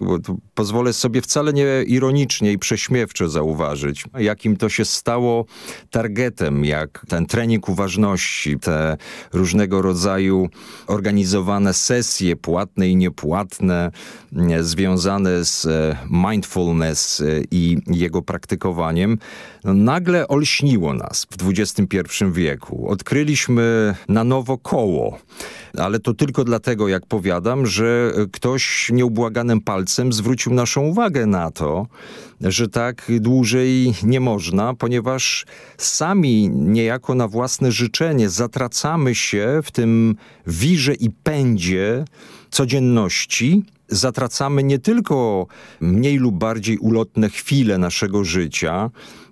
Bo pozwolę sobie wcale nie ironicznie i prześmiewczo zauważyć, jakim to się stało targetem, jak ten trening uważności, te różnego rodzaju organizowane sesje płatne i niepłatne, związane z e, mindfulness e, i jego praktykowaniem, no nagle olśniło nas w XXI wieku. Odkryliśmy na nowo koło, ale to tylko dlatego, jak powiadam, że ktoś palcem zwrócił naszą uwagę na to, że tak dłużej nie można, ponieważ sami niejako na własne życzenie zatracamy się w tym wirze i pędzie codzienności, zatracamy nie tylko mniej lub bardziej ulotne chwile naszego życia,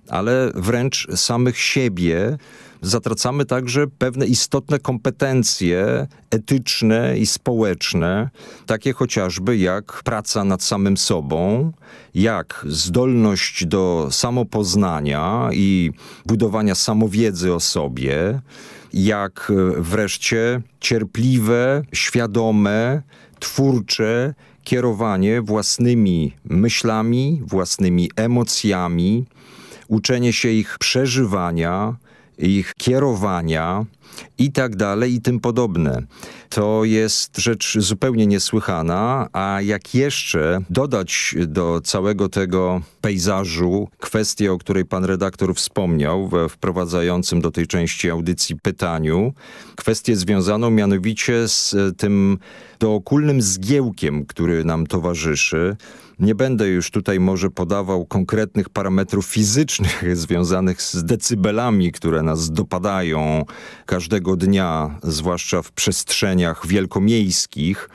ale wręcz samych siebie. Zatracamy także pewne istotne kompetencje etyczne i społeczne, takie chociażby jak praca nad samym sobą, jak zdolność do samopoznania i budowania samowiedzy o sobie, jak wreszcie cierpliwe, świadome, twórcze kierowanie własnymi myślami, własnymi emocjami, uczenie się ich przeżywania, ich kierowania i tak dalej i tym podobne. To jest rzecz zupełnie niesłychana, a jak jeszcze dodać do całego tego pejzażu kwestię, o której pan redaktor wspomniał we wprowadzającym do tej części audycji pytaniu, kwestię związaną mianowicie z tym dookulnym zgiełkiem, który nam towarzyszy, nie będę już tutaj może podawał konkretnych parametrów fizycznych związanych z decybelami, które nas dopadają każdego dnia, zwłaszcza w przestrzeniach wielkomiejskich,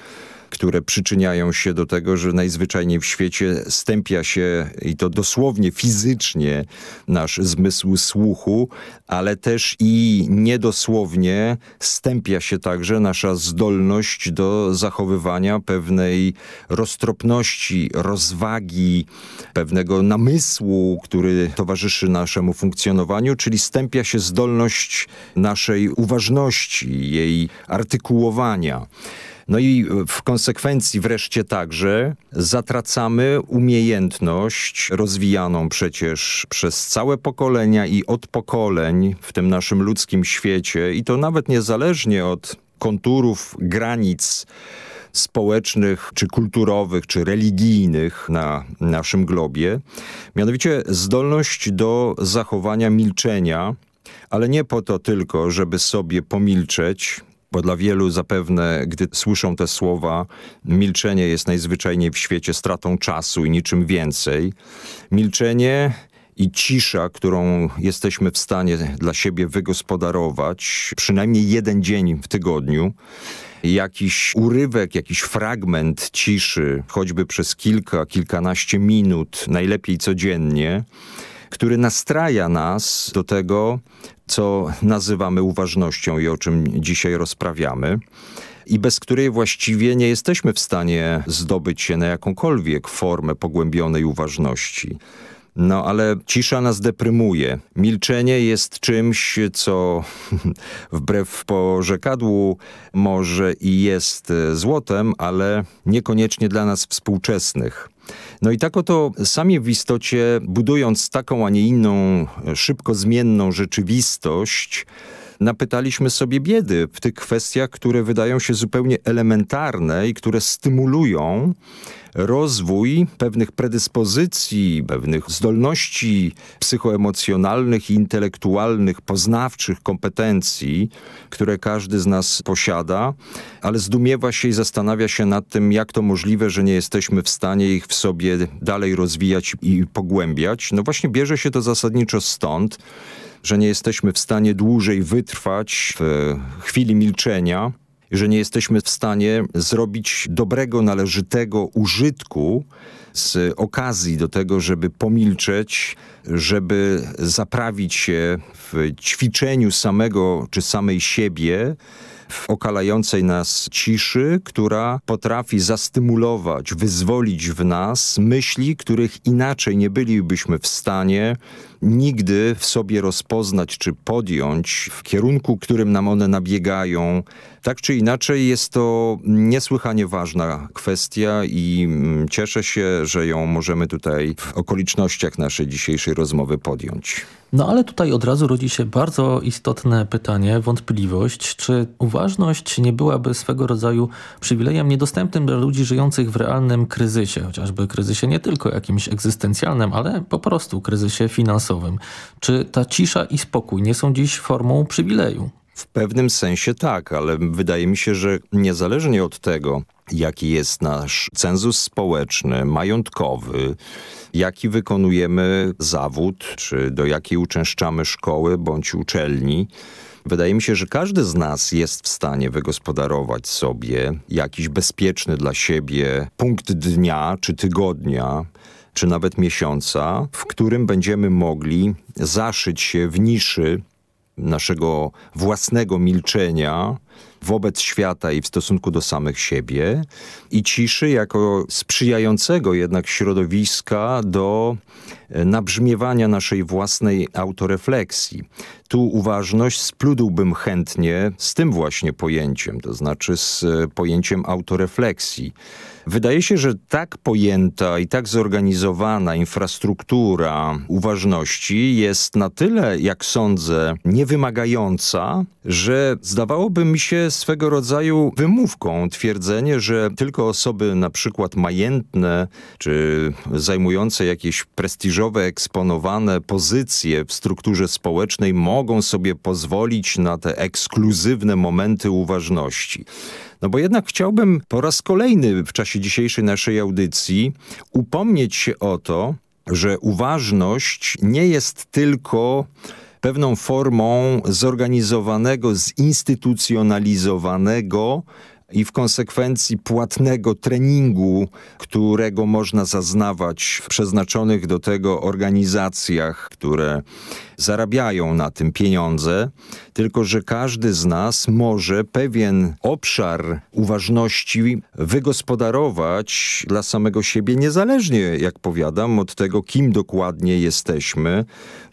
które przyczyniają się do tego, że najzwyczajniej w świecie stępia się i to dosłownie fizycznie nasz zmysł słuchu, ale też i niedosłownie stępia się także nasza zdolność do zachowywania pewnej roztropności, rozwagi, pewnego namysłu, który towarzyszy naszemu funkcjonowaniu, czyli stępia się zdolność naszej uważności, jej artykułowania. No i w konsekwencji wreszcie także zatracamy umiejętność rozwijaną przecież przez całe pokolenia i od pokoleń w tym naszym ludzkim świecie i to nawet niezależnie od konturów, granic społecznych, czy kulturowych, czy religijnych na naszym globie. Mianowicie zdolność do zachowania milczenia, ale nie po to tylko, żeby sobie pomilczeć, bo dla wielu zapewne, gdy słyszą te słowa, milczenie jest najzwyczajniej w świecie stratą czasu i niczym więcej. Milczenie i cisza, którą jesteśmy w stanie dla siebie wygospodarować, przynajmniej jeden dzień w tygodniu, jakiś urywek, jakiś fragment ciszy, choćby przez kilka, kilkanaście minut, najlepiej codziennie, który nastraja nas do tego, co nazywamy uważnością i o czym dzisiaj rozprawiamy i bez której właściwie nie jesteśmy w stanie zdobyć się na jakąkolwiek formę pogłębionej uważności. No ale cisza nas deprymuje. Milczenie jest czymś, co wbrew porzekadłu może i jest złotem, ale niekoniecznie dla nas współczesnych. No i tak oto sami w istocie, budując taką, a nie inną, szybko zmienną rzeczywistość, napytaliśmy sobie biedy w tych kwestiach, które wydają się zupełnie elementarne i które stymulują rozwój pewnych predyspozycji, pewnych zdolności psychoemocjonalnych i intelektualnych, poznawczych kompetencji, które każdy z nas posiada, ale zdumiewa się i zastanawia się nad tym, jak to możliwe, że nie jesteśmy w stanie ich w sobie dalej rozwijać i pogłębiać. No właśnie bierze się to zasadniczo stąd, że nie jesteśmy w stanie dłużej wytrwać w chwili milczenia, że nie jesteśmy w stanie zrobić dobrego, należytego użytku z okazji do tego, żeby pomilczeć, żeby zaprawić się w ćwiczeniu samego czy samej siebie w okalającej nas ciszy, która potrafi zastymulować, wyzwolić w nas myśli, których inaczej nie bylibyśmy w stanie nigdy w sobie rozpoznać czy podjąć w kierunku, którym nam one nabiegają. Tak czy inaczej jest to niesłychanie ważna kwestia i mm, cieszę się, że ją możemy tutaj w okolicznościach naszej dzisiejszej rozmowy podjąć. No ale tutaj od razu rodzi się bardzo istotne pytanie, wątpliwość, czy uważność nie byłaby swego rodzaju przywilejem niedostępnym dla ludzi żyjących w realnym kryzysie, chociażby kryzysie nie tylko jakimś egzystencjalnym, ale po prostu kryzysie finansowym. Czy ta cisza i spokój nie są dziś formą przywileju? W pewnym sensie tak, ale wydaje mi się, że niezależnie od tego, jaki jest nasz cenzus społeczny, majątkowy, jaki wykonujemy zawód, czy do jakiej uczęszczamy szkoły bądź uczelni, Wydaje mi się, że każdy z nas jest w stanie wygospodarować sobie jakiś bezpieczny dla siebie punkt dnia czy tygodnia, czy nawet miesiąca, w którym będziemy mogli zaszyć się w niszy naszego własnego milczenia wobec świata i w stosunku do samych siebie i ciszy jako sprzyjającego jednak środowiska do e, nabrzmiewania naszej własnej autorefleksji. Tu uważność spludłbym chętnie z tym właśnie pojęciem, to znaczy z e, pojęciem autorefleksji. Wydaje się, że tak pojęta i tak zorganizowana infrastruktura uważności jest na tyle, jak sądzę, niewymagająca, że zdawałoby mi się swego rodzaju wymówką twierdzenie, że tylko osoby na przykład majętne czy zajmujące jakieś prestiżowe, eksponowane pozycje w strukturze społecznej mogą sobie pozwolić na te ekskluzywne momenty uważności. No bo jednak chciałbym po raz kolejny w czasie dzisiejszej naszej audycji upomnieć się o to, że uważność nie jest tylko pewną formą zorganizowanego, zinstytucjonalizowanego i w konsekwencji płatnego treningu, którego można zaznawać w przeznaczonych do tego organizacjach, które zarabiają na tym pieniądze, tylko że każdy z nas może pewien obszar uważności wygospodarować dla samego siebie, niezależnie, jak powiadam, od tego, kim dokładnie jesteśmy.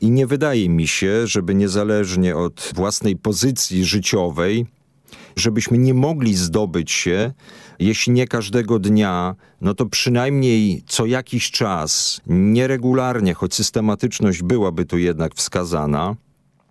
I nie wydaje mi się, żeby niezależnie od własnej pozycji życiowej, żebyśmy nie mogli zdobyć się, jeśli nie każdego dnia, no to przynajmniej co jakiś czas, nieregularnie, choć systematyczność byłaby tu jednak wskazana,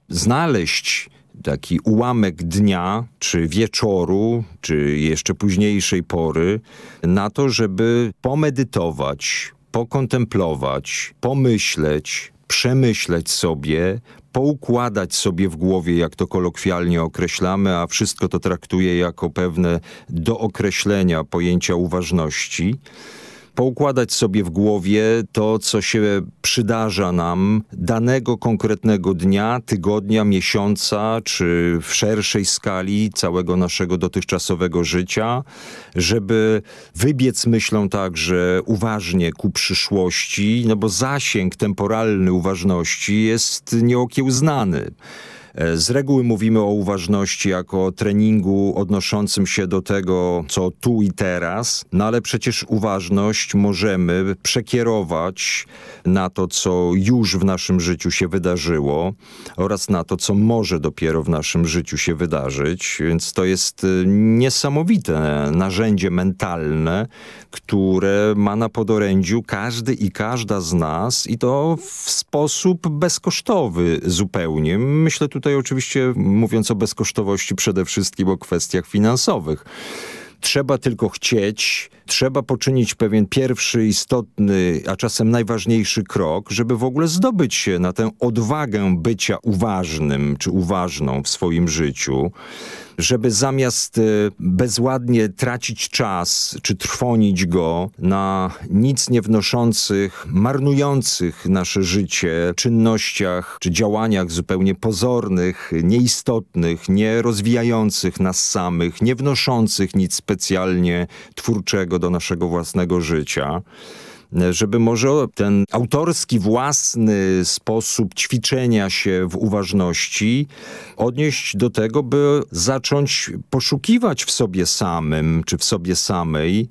znaleźć taki ułamek dnia, czy wieczoru, czy jeszcze późniejszej pory, na to, żeby pomedytować, pokontemplować, pomyśleć, przemyśleć sobie, poukładać sobie w głowie, jak to kolokwialnie określamy, a wszystko to traktuje jako pewne dookreślenia pojęcia uważności poukładać sobie w głowie to, co się przydarza nam danego konkretnego dnia, tygodnia, miesiąca, czy w szerszej skali całego naszego dotychczasowego życia, żeby wybiec myślą także uważnie ku przyszłości, no bo zasięg temporalny uważności jest nieokiełznany. E, z reguły mówimy o uważności jako treningu odnoszącym się do tego, co tu i teraz, no ale przecież uważność możemy przekierować na to, co już w naszym życiu się wydarzyło oraz na to, co może dopiero w naszym życiu się wydarzyć. Więc to jest e, niesamowite narzędzie mentalne, które ma na podorędziu każdy i każda z nas i to w sposób bezkosztowy zupełnie. Myślę tutaj oczywiście, mówiąc o bezkosztowości, przede wszystkim o kwestiach finansowych. Trzeba tylko chcieć, trzeba poczynić pewien pierwszy, istotny, a czasem najważniejszy krok, żeby w ogóle zdobyć się na tę odwagę bycia uważnym czy uważną w swoim życiu żeby zamiast e, bezładnie tracić czas czy trwonić go na nic nie wnoszących, marnujących nasze życie czynnościach czy działaniach zupełnie pozornych, nieistotnych, nie rozwijających nas samych, nie wnoszących nic specjalnie twórczego do naszego własnego życia, żeby może ten autorski, własny sposób ćwiczenia się w uważności odnieść do tego, by zacząć poszukiwać w sobie samym, czy w sobie samej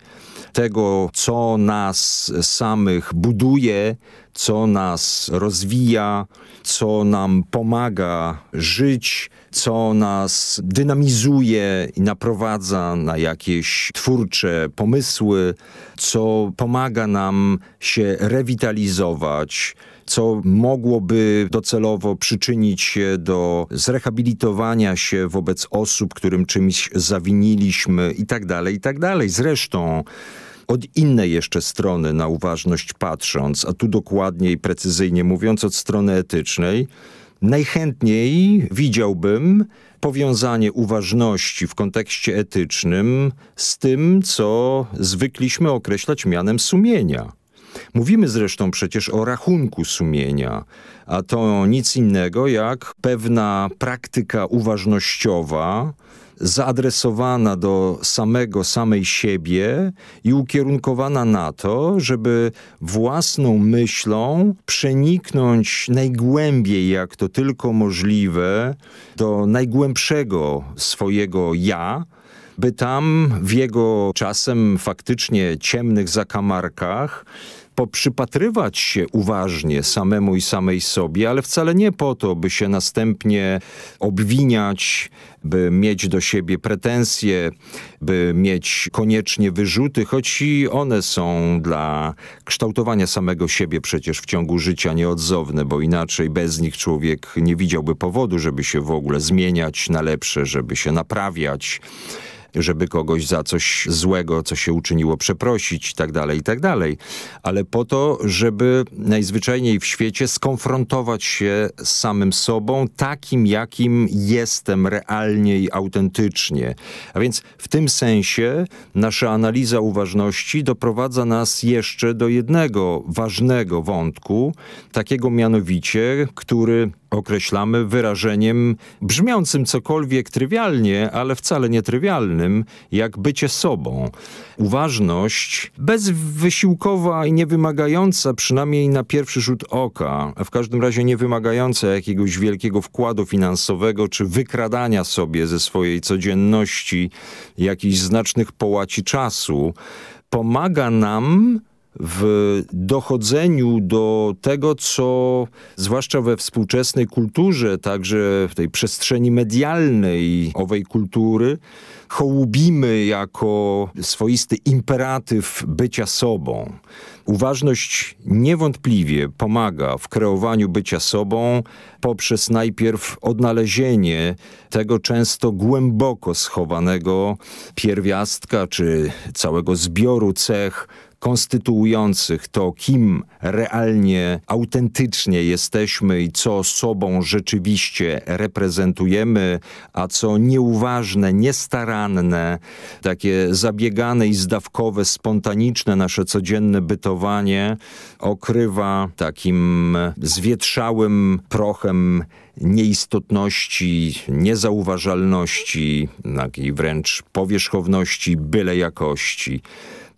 tego, co nas samych buduje, co nas rozwija, co nam pomaga żyć, co nas dynamizuje i naprowadza na jakieś twórcze pomysły, co pomaga nam się rewitalizować, co mogłoby docelowo przyczynić się do zrehabilitowania się wobec osób, którym czymś zawiniliśmy i tak dalej, i tak dalej. Zresztą od innej jeszcze strony na uważność patrząc, a tu dokładniej, precyzyjnie mówiąc, od strony etycznej, najchętniej widziałbym powiązanie uważności w kontekście etycznym z tym, co zwykliśmy określać mianem sumienia. Mówimy zresztą przecież o rachunku sumienia, a to nic innego jak pewna praktyka uważnościowa, zaadresowana do samego, samej siebie i ukierunkowana na to, żeby własną myślą przeniknąć najgłębiej, jak to tylko możliwe, do najgłębszego swojego ja, by tam w jego czasem faktycznie ciemnych zakamarkach poprzypatrywać się uważnie samemu i samej sobie, ale wcale nie po to, by się następnie obwiniać, by mieć do siebie pretensje, by mieć koniecznie wyrzuty, choć i one są dla kształtowania samego siebie przecież w ciągu życia nieodzowne, bo inaczej bez nich człowiek nie widziałby powodu, żeby się w ogóle zmieniać na lepsze, żeby się naprawiać żeby kogoś za coś złego, co się uczyniło, przeprosić i tak dalej, i tak. Ale po to, żeby najzwyczajniej w świecie skonfrontować się z samym sobą, takim, jakim jestem realnie i autentycznie. A więc w tym sensie nasza analiza uważności doprowadza nas jeszcze do jednego ważnego wątku, takiego mianowicie, który określamy wyrażeniem brzmiącym cokolwiek trywialnie, ale wcale nie trywialnym, jak bycie sobą. Uważność bezwysiłkowa i niewymagająca, przynajmniej na pierwszy rzut oka, a w każdym razie nie wymagająca jakiegoś wielkiego wkładu finansowego czy wykradania sobie ze swojej codzienności jakichś znacznych połaci czasu, pomaga nam w dochodzeniu do tego, co zwłaszcza we współczesnej kulturze, także w tej przestrzeni medialnej owej kultury, hołubimy jako swoisty imperatyw bycia sobą. Uważność niewątpliwie pomaga w kreowaniu bycia sobą poprzez najpierw odnalezienie tego często głęboko schowanego pierwiastka czy całego zbioru cech konstytuujących to, kim realnie, autentycznie jesteśmy i co sobą rzeczywiście reprezentujemy, a co nieuważne, niestaranne, takie zabiegane i zdawkowe, spontaniczne nasze codzienne bytowanie okrywa takim zwietrzałym prochem nieistotności, niezauważalności, takiej wręcz powierzchowności, byle jakości.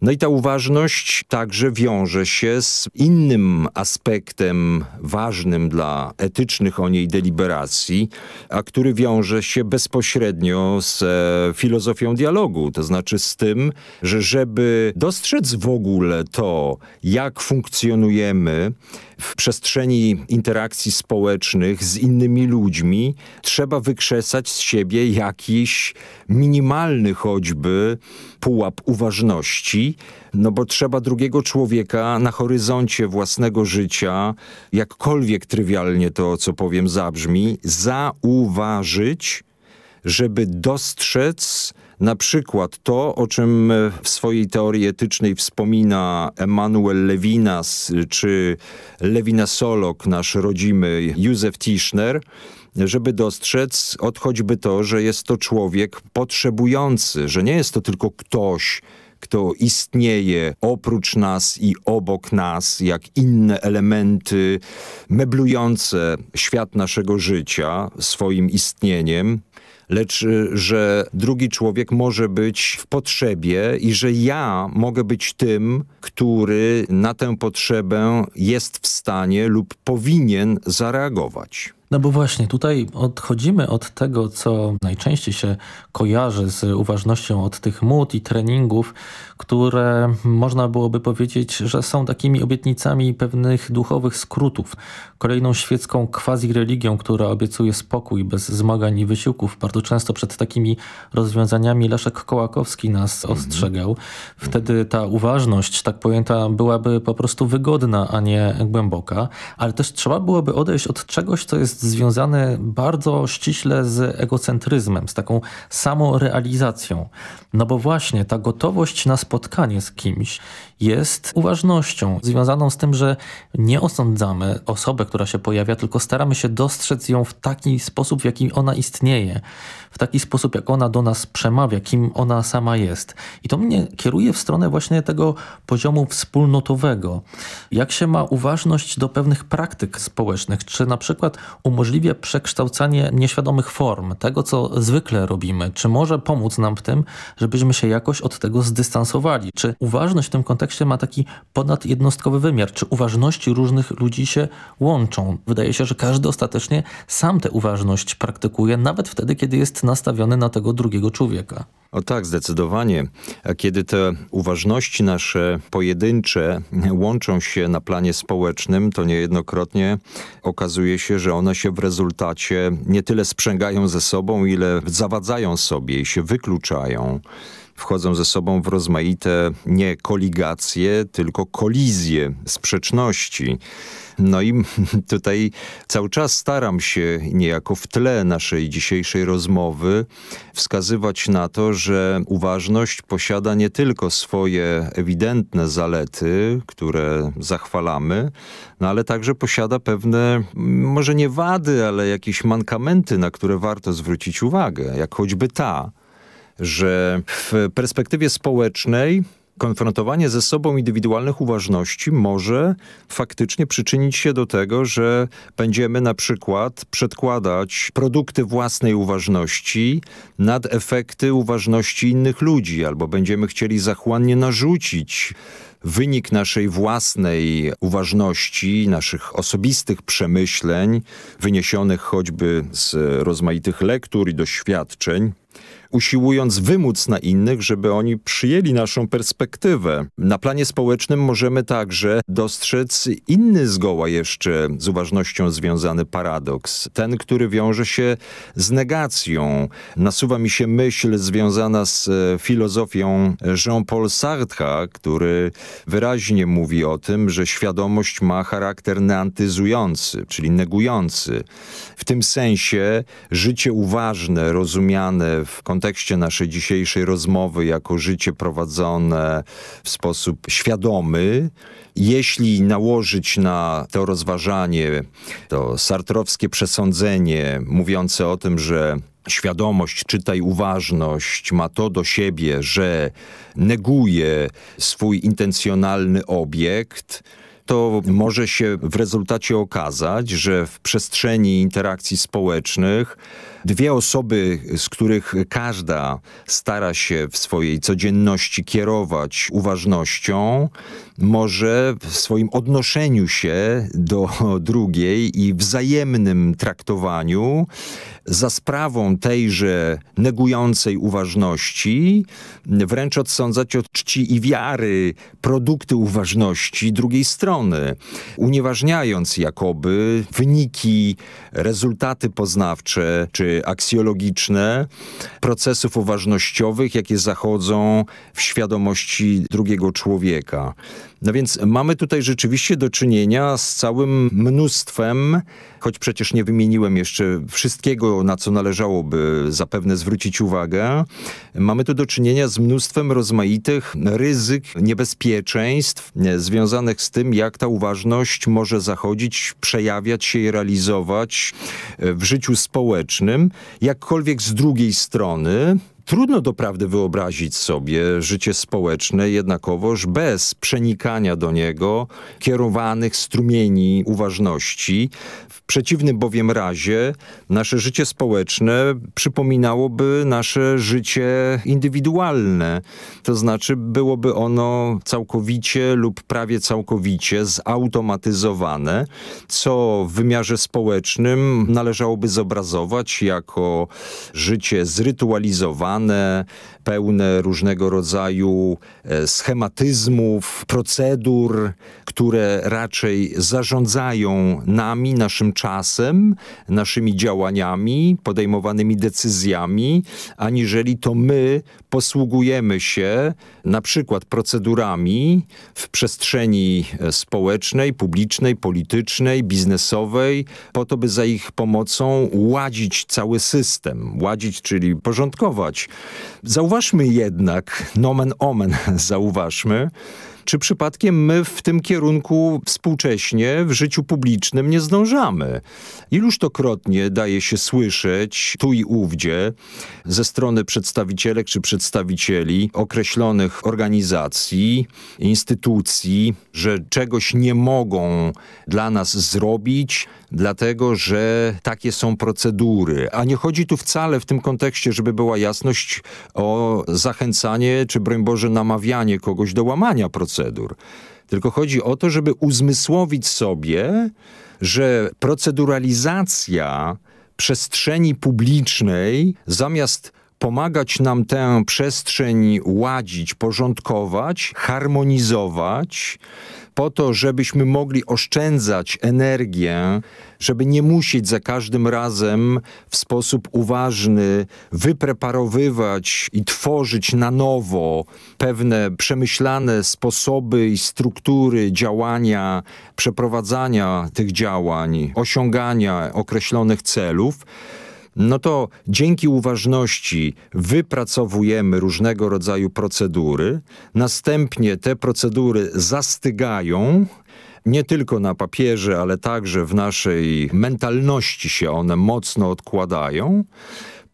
No i ta uważność także wiąże się z innym aspektem ważnym dla etycznych o niej deliberacji, a który wiąże się bezpośrednio z e, filozofią dialogu, to znaczy z tym, że żeby dostrzec w ogóle to, jak funkcjonujemy, w przestrzeni interakcji społecznych z innymi ludźmi trzeba wykrzesać z siebie jakiś minimalny choćby pułap uważności, no bo trzeba drugiego człowieka na horyzoncie własnego życia, jakkolwiek trywialnie to, co powiem, zabrzmi, zauważyć, żeby dostrzec na przykład to, o czym w swojej teorii etycznej wspomina Emanuel Levinas czy Lewinasolog, nasz rodzimy Józef Tischner, żeby dostrzec od choćby to, że jest to człowiek potrzebujący, że nie jest to tylko ktoś, kto istnieje oprócz nas i obok nas, jak inne elementy meblujące świat naszego życia swoim istnieniem, lecz że drugi człowiek może być w potrzebie i że ja mogę być tym, który na tę potrzebę jest w stanie lub powinien zareagować. No bo właśnie tutaj odchodzimy od tego, co najczęściej się kojarzy z uważnością od tych mód i treningów, które można byłoby powiedzieć, że są takimi obietnicami pewnych duchowych skrótów. Kolejną świecką quasi-religią, która obiecuje spokój bez zmagań i wysiłków. Bardzo często przed takimi rozwiązaniami Leszek Kołakowski nas mhm. ostrzegał. Wtedy ta uważność, tak pojęta, byłaby po prostu wygodna, a nie głęboka. Ale też trzeba byłoby odejść od czegoś, co jest związane bardzo ściśle z egocentryzmem, z taką samorealizacją. No bo właśnie ta gotowość na spotkanie z kimś jest uważnością, związaną z tym, że nie osądzamy osobę, która się pojawia, tylko staramy się dostrzec ją w taki sposób, w jaki ona istnieje, w taki sposób, jak ona do nas przemawia, kim ona sama jest. I to mnie kieruje w stronę właśnie tego poziomu wspólnotowego. Jak się ma uważność do pewnych praktyk społecznych, czy na przykład umożliwia przekształcanie nieświadomych form, tego co zwykle robimy, czy może pomóc nam w tym, żebyśmy się jakoś od tego zdystansowali, czy uważność w tym kontekście ma taki ponadjednostkowy wymiar, czy uważności różnych ludzi się łączą. Wydaje się, że każdy ostatecznie sam tę uważność praktykuje, nawet wtedy, kiedy jest nastawiony na tego drugiego człowieka. O tak, zdecydowanie. Kiedy te uważności nasze pojedyncze łączą się na planie społecznym, to niejednokrotnie okazuje się, że one się w rezultacie nie tyle sprzęgają ze sobą, ile zawadzają sobie i się wykluczają wchodzą ze sobą w rozmaite nie koligacje, tylko kolizje, sprzeczności. No i tutaj cały czas staram się niejako w tle naszej dzisiejszej rozmowy wskazywać na to, że uważność posiada nie tylko swoje ewidentne zalety, które zachwalamy, no ale także posiada pewne, może nie wady, ale jakieś mankamenty, na które warto zwrócić uwagę, jak choćby ta, że w perspektywie społecznej konfrontowanie ze sobą indywidualnych uważności może faktycznie przyczynić się do tego, że będziemy na przykład przedkładać produkty własnej uważności nad efekty uważności innych ludzi, albo będziemy chcieli zachłannie narzucić wynik naszej własnej uważności, naszych osobistych przemyśleń, wyniesionych choćby z rozmaitych lektur i doświadczeń, usiłując wymóc na innych, żeby oni przyjęli naszą perspektywę. Na planie społecznym możemy także dostrzec inny zgoła jeszcze z uważnością związany paradoks. Ten, który wiąże się z negacją. Nasuwa mi się myśl związana z e, filozofią Jean-Paul Sartre, który wyraźnie mówi o tym, że świadomość ma charakter neantyzujący, czyli negujący. W tym sensie życie uważne, rozumiane w kontekście kontekście naszej dzisiejszej rozmowy jako życie prowadzone w sposób świadomy, jeśli nałożyć na to rozważanie to sartrowskie przesądzenie mówiące o tym, że świadomość, czytaj uważność, ma to do siebie, że neguje swój intencjonalny obiekt, to może się w rezultacie okazać, że w przestrzeni interakcji społecznych dwie osoby, z których każda stara się w swojej codzienności kierować uważnością, może w swoim odnoszeniu się do drugiej i wzajemnym traktowaniu za sprawą tejże negującej uważności wręcz odsądzać od czci i wiary produkty uważności drugiej strony, unieważniając jakoby wyniki, rezultaty poznawcze czy aksjologiczne procesów uważnościowych, jakie zachodzą w świadomości drugiego człowieka. No więc mamy tutaj rzeczywiście do czynienia z całym mnóstwem, choć przecież nie wymieniłem jeszcze wszystkiego, na co należałoby zapewne zwrócić uwagę. Mamy tu do czynienia z mnóstwem rozmaitych ryzyk, niebezpieczeństw związanych z tym, jak ta uważność może zachodzić, przejawiać się i realizować w życiu społecznym. Jakkolwiek z drugiej strony Trudno doprawdy wyobrazić sobie życie społeczne jednakowoż bez przenikania do niego kierowanych strumieni uważności. W przeciwnym bowiem razie nasze życie społeczne przypominałoby nasze życie indywidualne. To znaczy byłoby ono całkowicie lub prawie całkowicie zautomatyzowane, co w wymiarze społecznym należałoby zobrazować jako życie zrytualizowane, The. Pełne różnego rodzaju e, schematyzmów, procedur, które raczej zarządzają nami, naszym czasem, naszymi działaniami, podejmowanymi decyzjami, aniżeli to my posługujemy się na przykład procedurami w przestrzeni e, społecznej, publicznej, politycznej, biznesowej, po to, by za ich pomocą ładzić cały system. Ładzić, czyli porządkować. Zauważmy jednak, nomen omen zauważmy, czy przypadkiem my w tym kierunku współcześnie w życiu publicznym nie zdążamy? Ilużtokrotnie daje się słyszeć tu i ówdzie ze strony przedstawicielek czy przedstawicieli określonych organizacji, instytucji, że czegoś nie mogą dla nas zrobić, dlatego że takie są procedury. A nie chodzi tu wcale w tym kontekście, żeby była jasność o zachęcanie czy broń Boże namawianie kogoś do łamania procedur. Tylko chodzi o to, żeby uzmysłowić sobie, że proceduralizacja przestrzeni publicznej zamiast pomagać nam tę przestrzeń ładzić, porządkować, harmonizować, po to, żebyśmy mogli oszczędzać energię, żeby nie musieć za każdym razem w sposób uważny wypreparowywać i tworzyć na nowo pewne przemyślane sposoby i struktury działania, przeprowadzania tych działań, osiągania określonych celów no to dzięki uważności wypracowujemy różnego rodzaju procedury, następnie te procedury zastygają, nie tylko na papierze, ale także w naszej mentalności się one mocno odkładają,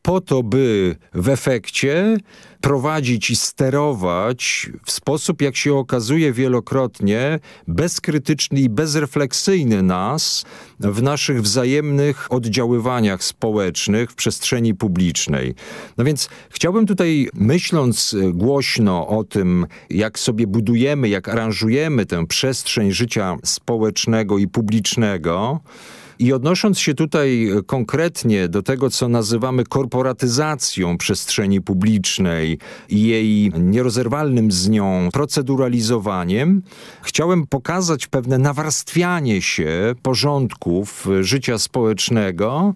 po to, by w efekcie prowadzić i sterować w sposób, jak się okazuje wielokrotnie, bezkrytyczny i bezrefleksyjny nas w naszych wzajemnych oddziaływaniach społecznych w przestrzeni publicznej. No więc chciałbym tutaj, myśląc głośno o tym, jak sobie budujemy, jak aranżujemy tę przestrzeń życia społecznego i publicznego, i odnosząc się tutaj konkretnie do tego, co nazywamy korporatyzacją przestrzeni publicznej i jej nierozerwalnym z nią proceduralizowaniem, chciałem pokazać pewne nawarstwianie się porządków życia społecznego,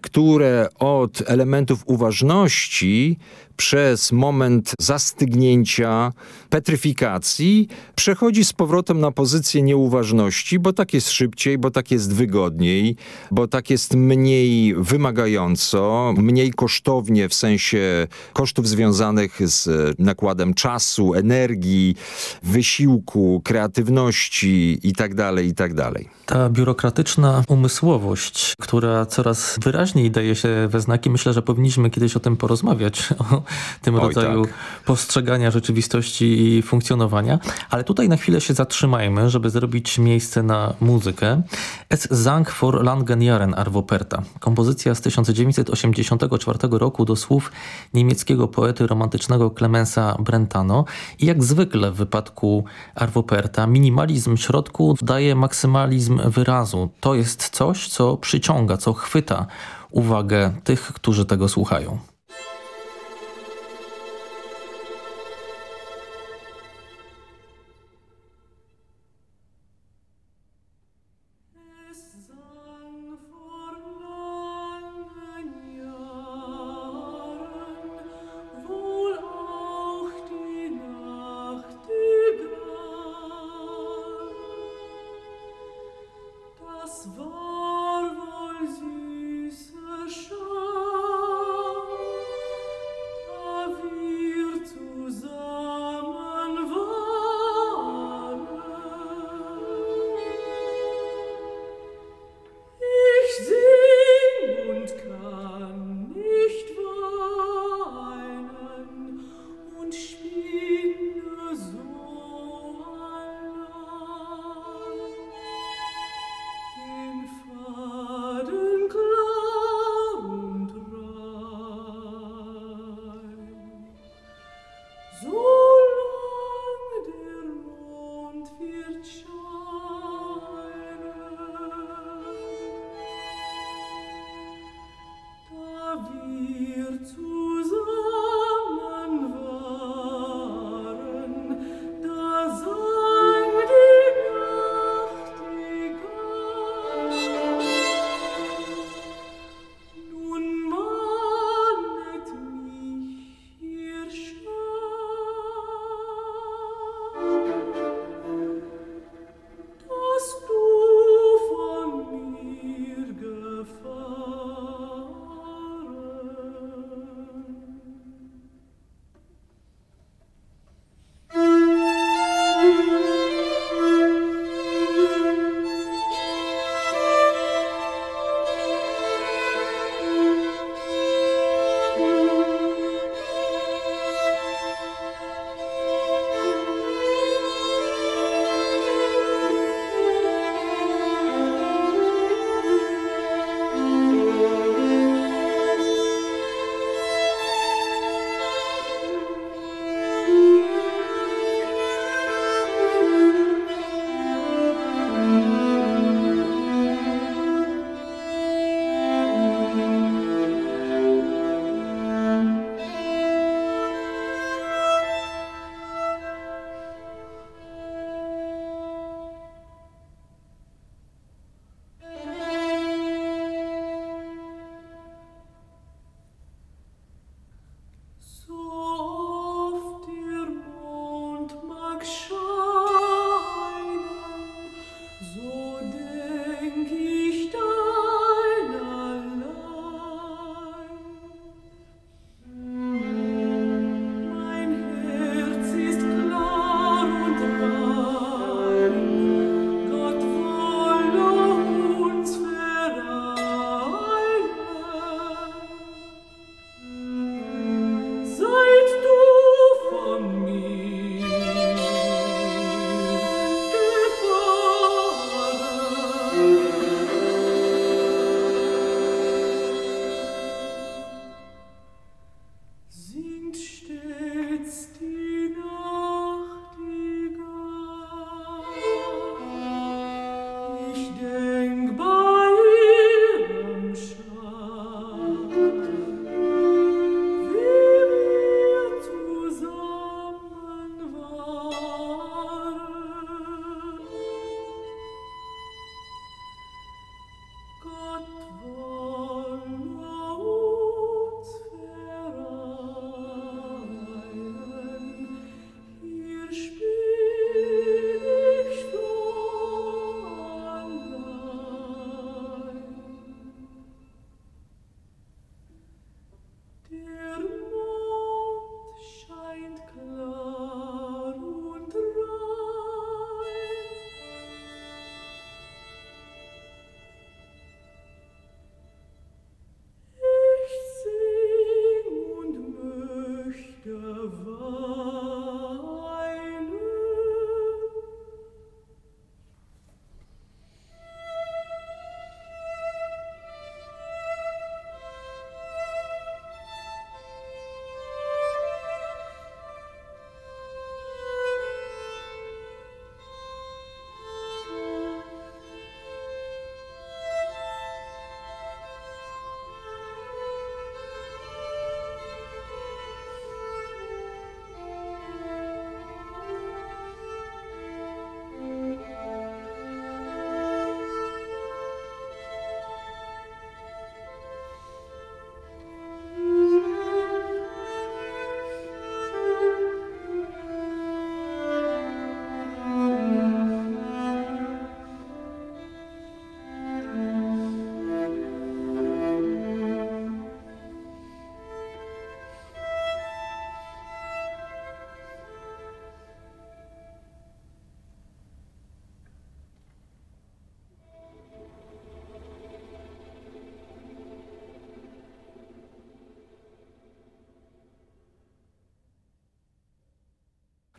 które od elementów uważności przez moment zastygnięcia, petryfikacji, przechodzi z powrotem na pozycję nieuważności, bo tak jest szybciej, bo tak jest wygodniej, bo tak jest mniej wymagająco, mniej kosztownie w sensie kosztów związanych z nakładem czasu, energii, wysiłku, kreatywności itd., tak itd. Tak Ta biurokratyczna umysłowość, która coraz wyraźniej daje się we znaki, myślę, że powinniśmy kiedyś o tym porozmawiać, o tym Oj, rodzaju tak. postrzegania rzeczywistości i funkcjonowania. Ale tutaj na chwilę się zatrzymajmy, żeby zrobić miejsce na muzykę. Es Sang for Langen Jahren Arvoperta. Kompozycja z 1984 roku do słów niemieckiego poety romantycznego Clemensa Brentano. I jak zwykle w wypadku Arvoperta, minimalizm środku daje maksymalizm wyrazu. To jest coś, co przyciąga, co chwyta uwagę tych, którzy tego słuchają.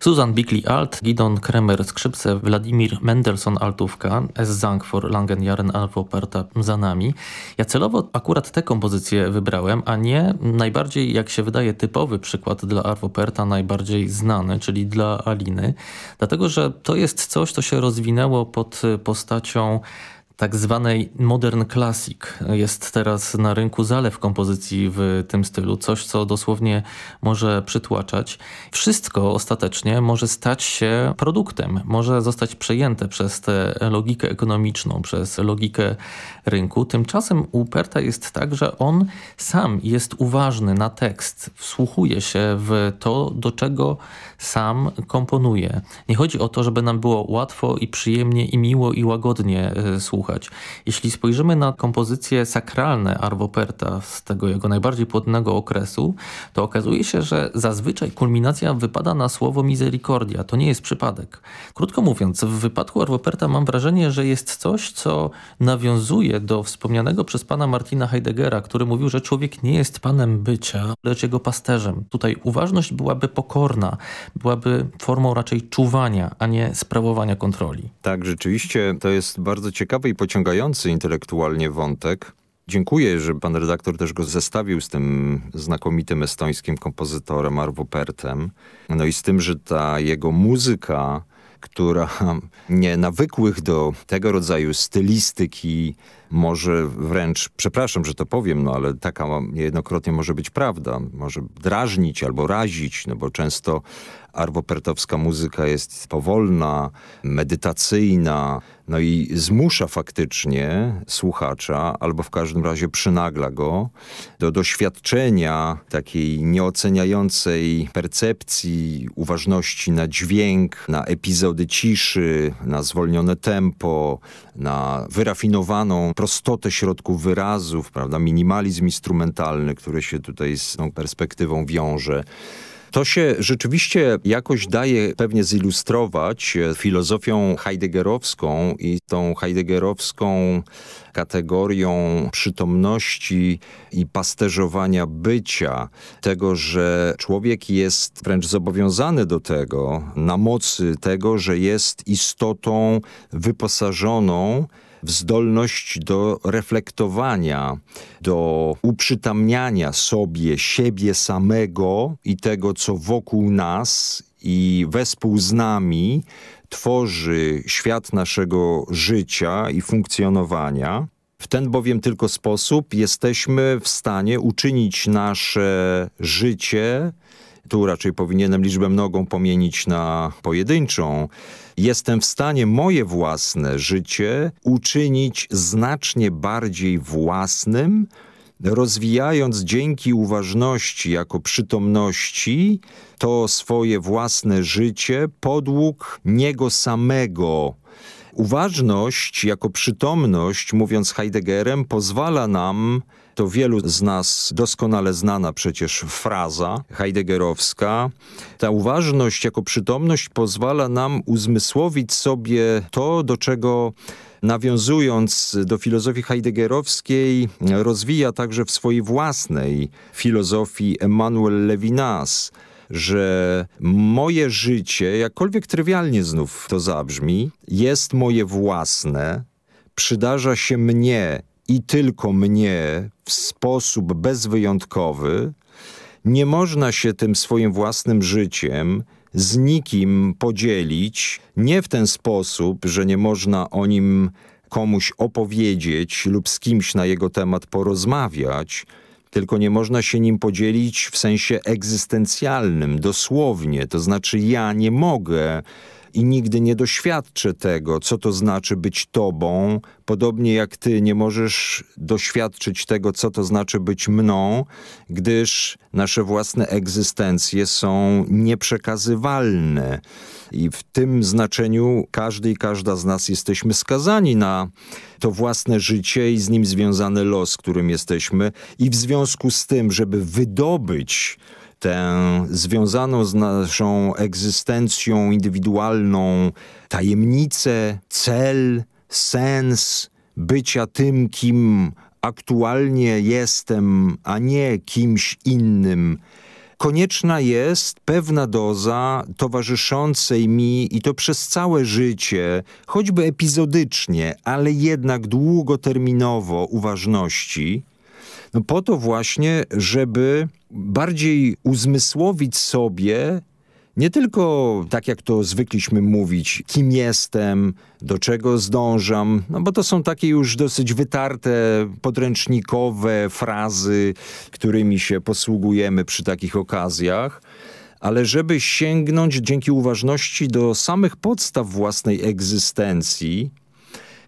Susan Bickley alt, Gidon Kremer skrzypce, Wladimir Mendelssohn altówka, S. Zang for Langen Jaren Alvoperta za nami. Ja celowo akurat tę kompozycję wybrałem, a nie najbardziej, jak się wydaje, typowy przykład dla Arvoperta, najbardziej znany, czyli dla Aliny. Dlatego, że to jest coś, co się rozwinęło pod postacią tak zwanej modern classic. Jest teraz na rynku zalew kompozycji w tym stylu, coś co dosłownie może przytłaczać. Wszystko ostatecznie może stać się produktem, może zostać przejęte przez tę logikę ekonomiczną, przez logikę rynku. Tymczasem u Perta jest tak, że on sam jest uważny na tekst, wsłuchuje się w to, do czego sam komponuje. Nie chodzi o to, żeby nam było łatwo i przyjemnie i miło i łagodnie e, słuchać. Jeśli spojrzymy na kompozycje sakralne Arvo Perta z tego jego najbardziej płodnego okresu, to okazuje się, że zazwyczaj kulminacja wypada na słowo misericordia. To nie jest przypadek. Krótko mówiąc, w wypadku Arvo Perta mam wrażenie, że jest coś, co nawiązuje do wspomnianego przez pana Martina Heideggera, który mówił, że człowiek nie jest panem bycia, lecz jego pasterzem. Tutaj uważność byłaby pokorna, byłaby formą raczej czuwania, a nie sprawowania kontroli. Tak, rzeczywiście to jest bardzo ciekawy i pociągający intelektualnie wątek. Dziękuję, że pan redaktor też go zestawił z tym znakomitym estońskim kompozytorem Arvo Pertem. No i z tym, że ta jego muzyka, która nie nawykłych do tego rodzaju stylistyki może wręcz, przepraszam, że to powiem, no ale taka niejednokrotnie może być prawda, może drażnić albo razić, no bo często arwopertowska muzyka jest powolna, medytacyjna, no i zmusza faktycznie słuchacza, albo w każdym razie przynagla go do doświadczenia takiej nieoceniającej percepcji, uważności na dźwięk, na epizody ciszy, na zwolnione tempo, na wyrafinowaną prostotę środków wyrazów, prawda, minimalizm instrumentalny, który się tutaj z tą perspektywą wiąże. To się rzeczywiście jakoś daje pewnie zilustrować filozofią heideggerowską i tą heideggerowską kategorią przytomności i pasterzowania bycia, tego, że człowiek jest wręcz zobowiązany do tego, na mocy tego, że jest istotą wyposażoną w zdolność do reflektowania, do uprzytamniania sobie, siebie samego i tego, co wokół nas i wespół z nami tworzy świat naszego życia i funkcjonowania. W ten bowiem tylko sposób jesteśmy w stanie uczynić nasze życie, tu raczej powinienem liczbę mnogą pomienić na pojedynczą, jestem w stanie moje własne życie uczynić znacznie bardziej własnym, rozwijając dzięki uważności jako przytomności to swoje własne życie podług niego samego. Uważność jako przytomność, mówiąc Heideggerem, pozwala nam to wielu z nas doskonale znana przecież fraza heideggerowska. Ta uważność jako przytomność pozwala nam uzmysłowić sobie to, do czego nawiązując do filozofii heideggerowskiej, rozwija także w swojej własnej filozofii Emmanuel Levinas, że moje życie, jakkolwiek trywialnie znów to zabrzmi, jest moje własne, przydarza się mnie i tylko mnie w sposób bezwyjątkowy, nie można się tym swoim własnym życiem z nikim podzielić, nie w ten sposób, że nie można o nim komuś opowiedzieć lub z kimś na jego temat porozmawiać, tylko nie można się nim podzielić w sensie egzystencjalnym, dosłownie. To znaczy ja nie mogę i nigdy nie doświadczę tego, co to znaczy być tobą, podobnie jak ty nie możesz doświadczyć tego, co to znaczy być mną, gdyż nasze własne egzystencje są nieprzekazywalne. I w tym znaczeniu każdy i każda z nas jesteśmy skazani na to własne życie i z nim związany los, którym jesteśmy. I w związku z tym, żeby wydobyć tę związaną z naszą egzystencją indywidualną tajemnicę, cel, sens bycia tym, kim aktualnie jestem, a nie kimś innym, konieczna jest pewna doza towarzyszącej mi i to przez całe życie, choćby epizodycznie, ale jednak długoterminowo uważności, no po to właśnie, żeby bardziej uzmysłowić sobie nie tylko tak jak to zwykliśmy mówić, kim jestem, do czego zdążam, no bo to są takie już dosyć wytarte, podręcznikowe frazy, którymi się posługujemy przy takich okazjach, ale żeby sięgnąć dzięki uważności do samych podstaw własnej egzystencji,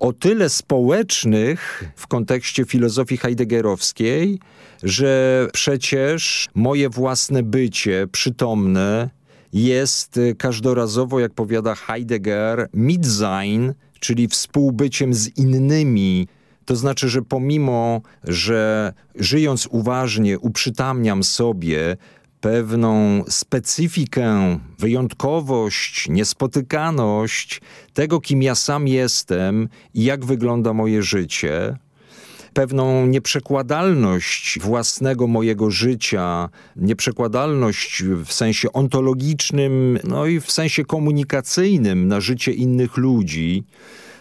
o tyle społecznych w kontekście filozofii heideggerowskiej, że przecież moje własne bycie przytomne jest y, każdorazowo, jak powiada Heidegger, Mitsein, czyli współbyciem z innymi. To znaczy, że pomimo, że żyjąc uważnie uprzytamniam sobie pewną specyfikę, wyjątkowość, niespotykaność tego, kim ja sam jestem i jak wygląda moje życie, pewną nieprzekładalność własnego mojego życia, nieprzekładalność w sensie ontologicznym, no i w sensie komunikacyjnym na życie innych ludzi,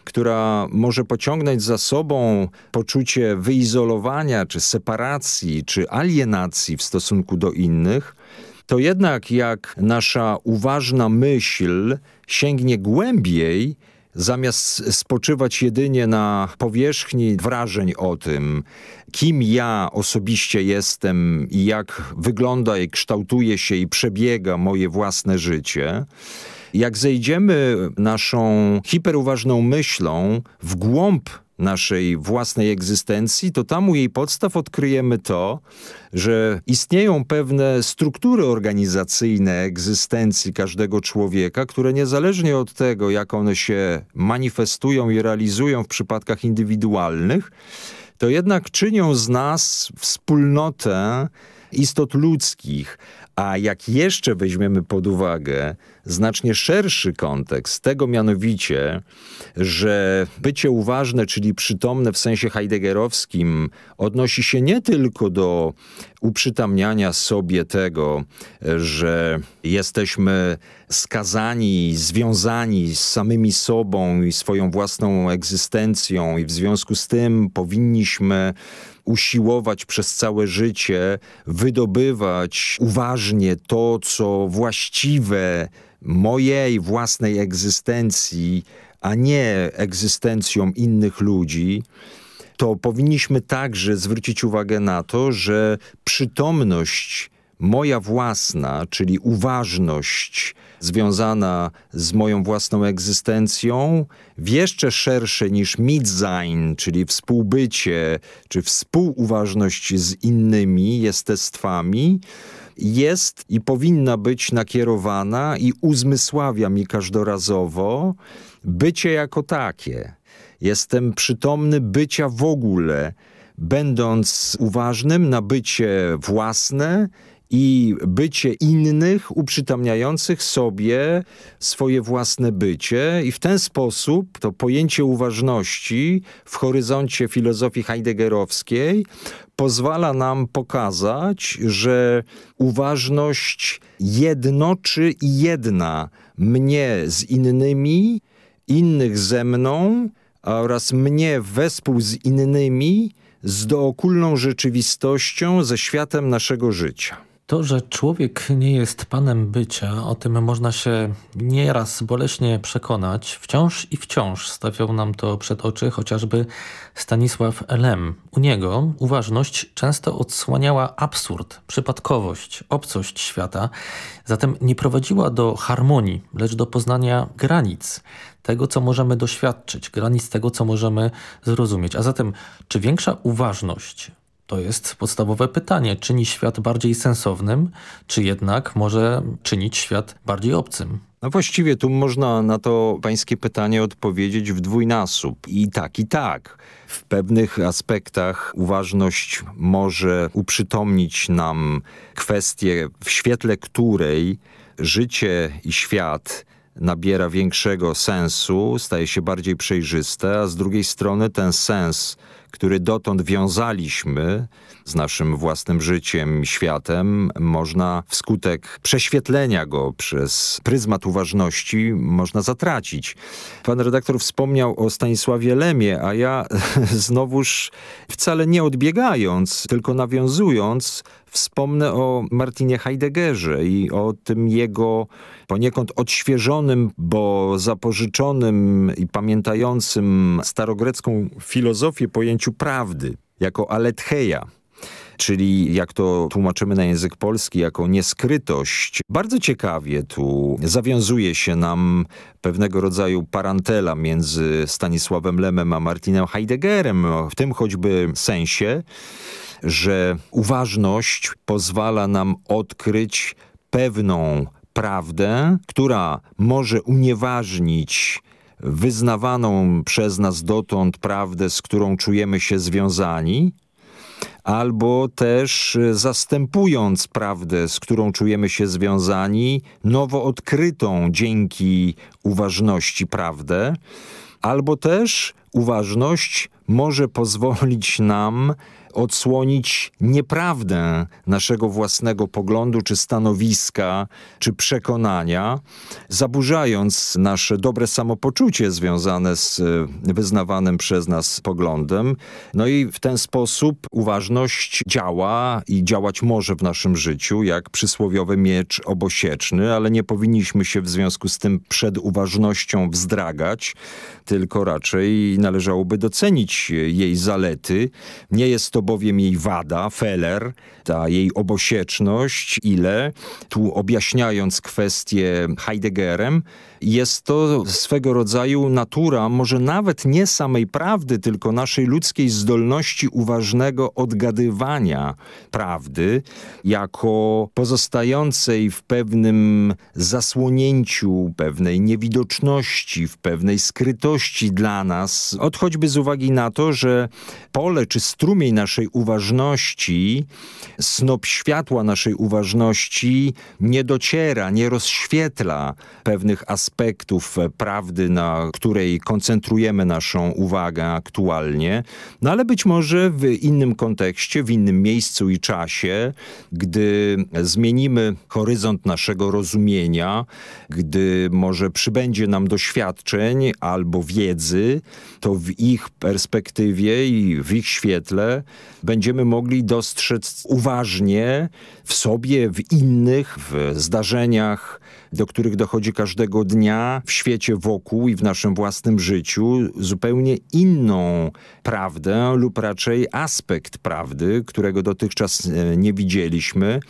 która może pociągnąć za sobą poczucie wyizolowania, czy separacji, czy alienacji w stosunku do innych, to jednak jak nasza uważna myśl sięgnie głębiej, zamiast spoczywać jedynie na powierzchni wrażeń o tym, kim ja osobiście jestem i jak wygląda i kształtuje się i przebiega moje własne życie, jak zejdziemy naszą hiperuważną myślą w głąb naszej własnej egzystencji, to tam u jej podstaw odkryjemy to, że istnieją pewne struktury organizacyjne egzystencji każdego człowieka, które niezależnie od tego, jak one się manifestują i realizują w przypadkach indywidualnych, to jednak czynią z nas wspólnotę istot ludzkich, a jak jeszcze weźmiemy pod uwagę znacznie szerszy kontekst, tego mianowicie, że bycie uważne, czyli przytomne w sensie heideggerowskim, odnosi się nie tylko do uprzytamniania sobie tego, że jesteśmy skazani, związani z samymi sobą i swoją własną egzystencją i w związku z tym powinniśmy usiłować przez całe życie wydobywać uważnie to, co właściwe mojej własnej egzystencji, a nie egzystencją innych ludzi, to powinniśmy także zwrócić uwagę na to, że przytomność moja własna, czyli uważność związana z moją własną egzystencją, w jeszcze szersze niż Mitsein, czyli współbycie, czy współuważność z innymi jestestwami, jest i powinna być nakierowana i uzmysławia mi każdorazowo bycie jako takie. Jestem przytomny bycia w ogóle, będąc uważnym na bycie własne i bycie innych uprzytamniających sobie swoje własne bycie i w ten sposób to pojęcie uważności w horyzoncie filozofii heideggerowskiej pozwala nam pokazać, że uważność jednoczy i jedna mnie z innymi, innych ze mną oraz mnie wespół z innymi z dookulną rzeczywistością, ze światem naszego życia. To, że człowiek nie jest panem bycia, o tym można się nieraz boleśnie przekonać. Wciąż i wciąż stawiał nam to przed oczy chociażby Stanisław Lem. U niego uważność często odsłaniała absurd, przypadkowość, obcość świata, zatem nie prowadziła do harmonii, lecz do poznania granic tego, co możemy doświadczyć, granic tego, co możemy zrozumieć. A zatem, czy większa uważność to jest podstawowe pytanie. Czyni świat bardziej sensownym, czy jednak może czynić świat bardziej obcym? No właściwie tu można na to pańskie pytanie odpowiedzieć w dwójnasób. I tak, i tak. W pewnych aspektach uważność może uprzytomnić nam kwestię, w świetle której życie i świat nabiera większego sensu, staje się bardziej przejrzyste, a z drugiej strony ten sens który dotąd wiązaliśmy z naszym własnym życiem, światem, można wskutek prześwietlenia go przez pryzmat uważności, można zatracić. Pan redaktor wspomniał o Stanisławie Lemie, a ja znowuż wcale nie odbiegając, tylko nawiązując, wspomnę o Martinie Heideggerze i o tym jego poniekąd odświeżonym, bo zapożyczonym i pamiętającym starogrecką filozofię pojęciu prawdy jako aletheia czyli jak to tłumaczymy na język polski, jako nieskrytość. Bardzo ciekawie tu zawiązuje się nam pewnego rodzaju parantela między Stanisławem Lemem a Martinem Heideggerem, w tym choćby sensie, że uważność pozwala nam odkryć pewną prawdę, która może unieważnić wyznawaną przez nas dotąd prawdę, z którą czujemy się związani, albo też zastępując prawdę, z którą czujemy się związani, nowo odkrytą dzięki uważności prawdę, albo też uważność może pozwolić nam odsłonić nieprawdę naszego własnego poglądu, czy stanowiska, czy przekonania, zaburzając nasze dobre samopoczucie związane z e, wyznawanym przez nas poglądem. No i w ten sposób uważność działa i działać może w naszym życiu, jak przysłowiowy miecz obosieczny, ale nie powinniśmy się w związku z tym przed uważnością wzdragać, tylko raczej należałoby docenić jej zalety. Nie jest to bowiem jej wada, feller, ta jej obosieczność, ile, tu objaśniając kwestię Heideggerem, jest to swego rodzaju natura, może nawet nie samej prawdy, tylko naszej ludzkiej zdolności uważnego odgadywania prawdy, jako pozostającej w pewnym zasłonięciu, pewnej niewidoczności, w pewnej skrytości dla nas, od choćby z uwagi na to, że pole czy strumień naszej uważności, snop światła naszej uważności nie dociera, nie rozświetla pewnych aspektów, aspektów e, prawdy, na której koncentrujemy naszą uwagę aktualnie, no ale być może w innym kontekście, w innym miejscu i czasie, gdy zmienimy horyzont naszego rozumienia, gdy może przybędzie nam doświadczeń albo wiedzy, to w ich perspektywie i w ich świetle będziemy mogli dostrzec uważnie w sobie, w innych, w zdarzeniach, do których dochodzi każdego dnia w świecie wokół i w naszym własnym życiu zupełnie inną prawdę lub raczej aspekt prawdy, którego dotychczas e, nie widzieliśmy.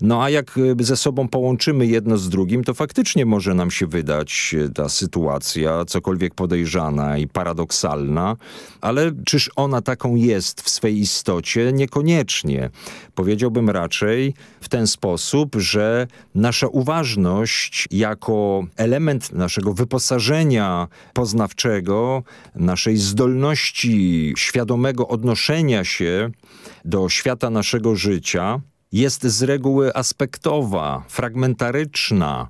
No a jak e, ze sobą połączymy jedno z drugim, to faktycznie może nam się wydać e, ta sytuacja cokolwiek podejrzana i paradoksalna, ale czyż ona taką jest w swej istocie? Niekoniecznie. Powiedziałbym raczej w ten sposób, że nasza uważność jako element naszego wyposażenia poznawczego, naszej zdolności świadomego odnoszenia się do świata naszego życia, jest z reguły aspektowa, fragmentaryczna,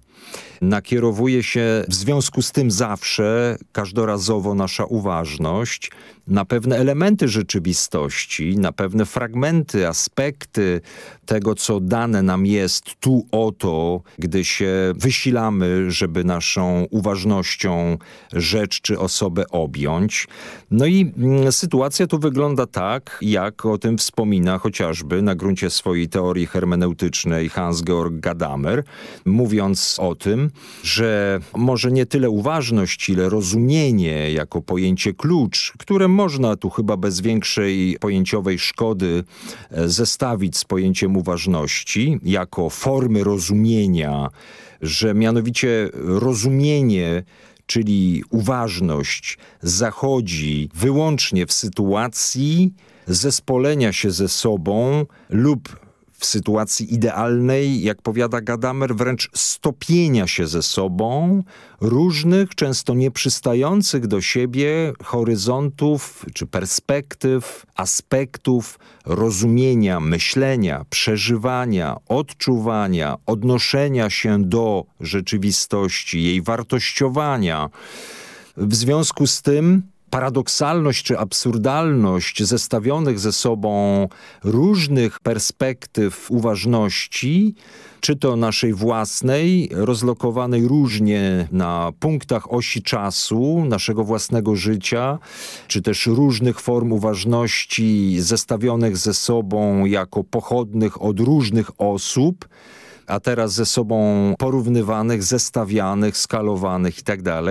nakierowuje się w związku z tym zawsze, każdorazowo nasza uważność na pewne elementy rzeczywistości, na pewne fragmenty, aspekty tego, co dane nam jest tu oto, gdy się wysilamy, żeby naszą uważnością rzecz czy osobę objąć. No i mm, sytuacja tu wygląda tak, jak o tym wspomina chociażby na gruncie swojej teorii hermeneutycznej Hans-Georg Gadamer, mówiąc o tym, że może nie tyle uważność, ile rozumienie jako pojęcie klucz, które można tu chyba bez większej pojęciowej szkody e, zestawić z pojęciem uważności jako formy rozumienia, że mianowicie rozumienie czyli uważność zachodzi wyłącznie w sytuacji zespolenia się ze sobą lub w sytuacji idealnej, jak powiada Gadamer, wręcz stopienia się ze sobą różnych, często nieprzystających do siebie horyzontów czy perspektyw, aspektów rozumienia, myślenia, przeżywania, odczuwania, odnoszenia się do rzeczywistości, jej wartościowania. W związku z tym paradoksalność czy absurdalność zestawionych ze sobą różnych perspektyw uważności, czy to naszej własnej, rozlokowanej różnie na punktach osi czasu naszego własnego życia, czy też różnych form uważności zestawionych ze sobą jako pochodnych od różnych osób, a teraz ze sobą porównywanych, zestawianych, skalowanych itd.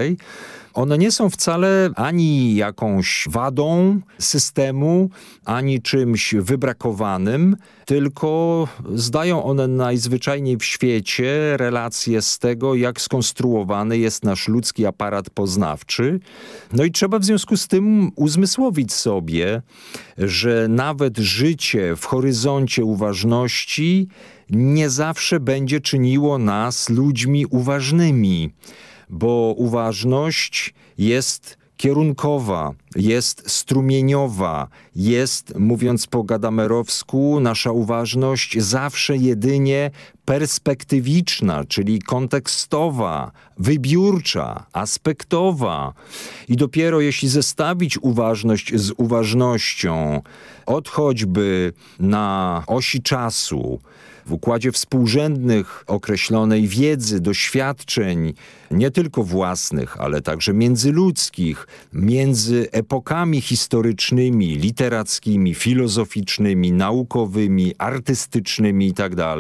One nie są wcale ani jakąś wadą systemu, ani czymś wybrakowanym, tylko zdają one najzwyczajniej w świecie relacje z tego, jak skonstruowany jest nasz ludzki aparat poznawczy. No i trzeba w związku z tym uzmysłowić sobie, że nawet życie w horyzoncie uważności nie zawsze będzie czyniło nas ludźmi uważnymi bo uważność jest kierunkowa, jest strumieniowa, jest, mówiąc po gadamerowsku, nasza uważność zawsze jedynie perspektywiczna, czyli kontekstowa, wybiórcza, aspektowa. I dopiero jeśli zestawić uważność z uważnością, od choćby na osi czasu, w układzie współrzędnych określonej wiedzy, doświadczeń, nie tylko własnych, ale także międzyludzkich, między epokami historycznymi, literackimi, filozoficznymi, naukowymi, artystycznymi itd., tak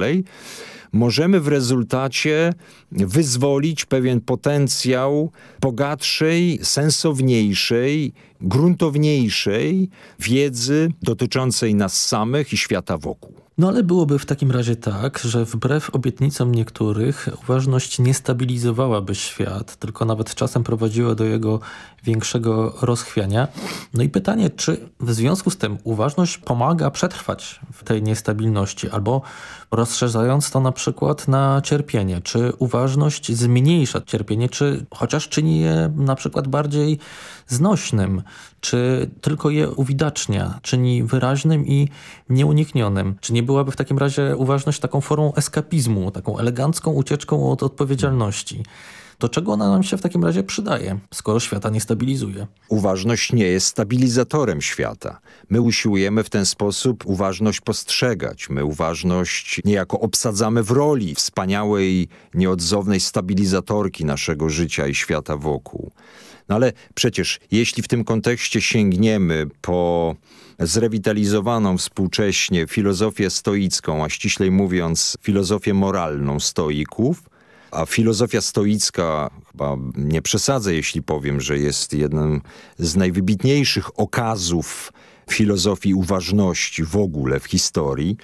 możemy w rezultacie wyzwolić pewien potencjał bogatszej, sensowniejszej, gruntowniejszej wiedzy dotyczącej nas samych i świata wokół. No ale byłoby w takim razie tak, że wbrew obietnicom niektórych uważność nie stabilizowałaby świat, tylko nawet czasem prowadziła do jego większego rozchwiania. No i pytanie, czy w związku z tym uważność pomaga przetrwać w tej niestabilności, albo rozszerzając to na przykład na cierpienie, czy uważność zmniejsza cierpienie, czy chociaż czyni je na przykład bardziej znośnym, czy tylko je uwidacznia, czyni wyraźnym i nieuniknionym. Czy nie byłaby w takim razie uważność taką formą eskapizmu, taką elegancką ucieczką od odpowiedzialności? To czego ona nam się w takim razie przydaje, skoro świata nie stabilizuje? Uważność nie jest stabilizatorem świata. My usiłujemy w ten sposób uważność postrzegać. My uważność niejako obsadzamy w roli wspaniałej, nieodzownej stabilizatorki naszego życia i świata wokół. No ale przecież jeśli w tym kontekście sięgniemy po zrewitalizowaną współcześnie filozofię stoicką, a ściślej mówiąc filozofię moralną stoików, a filozofia stoicka, chyba nie przesadzę, jeśli powiem, że jest jednym z najwybitniejszych okazów filozofii uważności w ogóle w historii,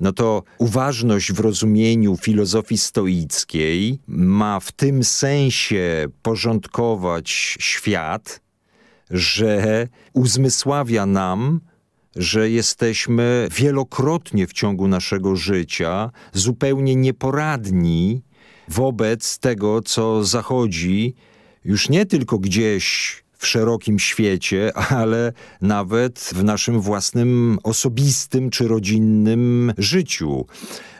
no to uważność w rozumieniu filozofii stoickiej ma w tym sensie porządkować świat, że uzmysławia nam, że jesteśmy wielokrotnie w ciągu naszego życia zupełnie nieporadni wobec tego, co zachodzi już nie tylko gdzieś w szerokim świecie, ale nawet w naszym własnym osobistym czy rodzinnym życiu.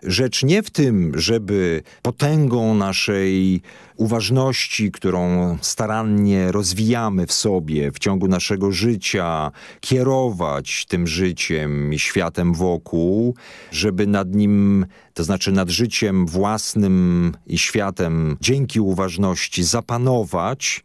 Rzecz nie w tym, żeby potęgą naszej uważności, którą starannie rozwijamy w sobie w ciągu naszego życia, kierować tym życiem i światem wokół, żeby nad nim, to znaczy nad życiem własnym i światem dzięki uważności zapanować,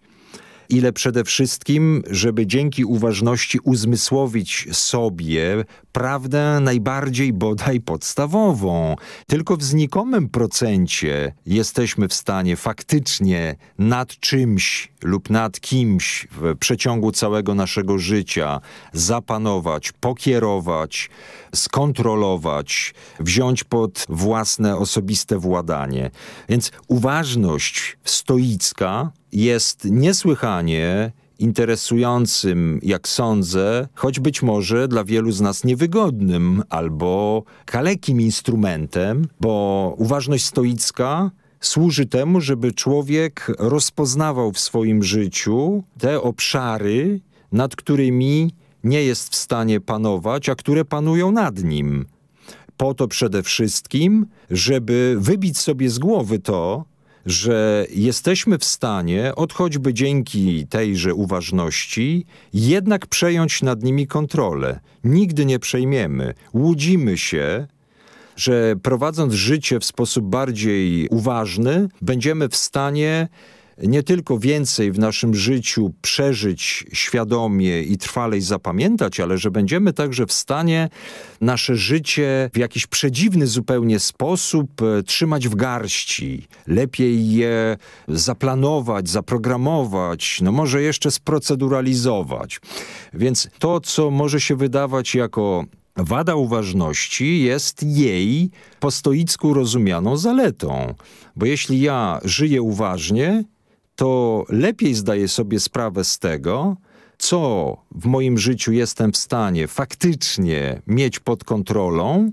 ile przede wszystkim, żeby dzięki uważności uzmysłowić sobie prawdę najbardziej bodaj podstawową. Tylko w znikomym procencie jesteśmy w stanie faktycznie nad czymś lub nad kimś w przeciągu całego naszego życia zapanować, pokierować, skontrolować, wziąć pod własne osobiste władanie. Więc uważność stoicka jest niesłychanie interesującym, jak sądzę, choć być może dla wielu z nas niewygodnym albo kalekim instrumentem, bo uważność stoicka służy temu, żeby człowiek rozpoznawał w swoim życiu te obszary, nad którymi nie jest w stanie panować, a które panują nad nim. Po to przede wszystkim, żeby wybić sobie z głowy to, że jesteśmy w stanie, od choćby dzięki tejże uważności, jednak przejąć nad nimi kontrolę. Nigdy nie przejmiemy. Łudzimy się, że prowadząc życie w sposób bardziej uważny, będziemy w stanie nie tylko więcej w naszym życiu przeżyć świadomie i trwalej zapamiętać, ale że będziemy także w stanie nasze życie w jakiś przedziwny zupełnie sposób e, trzymać w garści. Lepiej je zaplanować, zaprogramować, no może jeszcze sproceduralizować. Więc to, co może się wydawać jako Wada uważności jest jej po stoicku rozumianą zaletą. Bo jeśli ja żyję uważnie, to lepiej zdaję sobie sprawę z tego, co w moim życiu jestem w stanie faktycznie mieć pod kontrolą,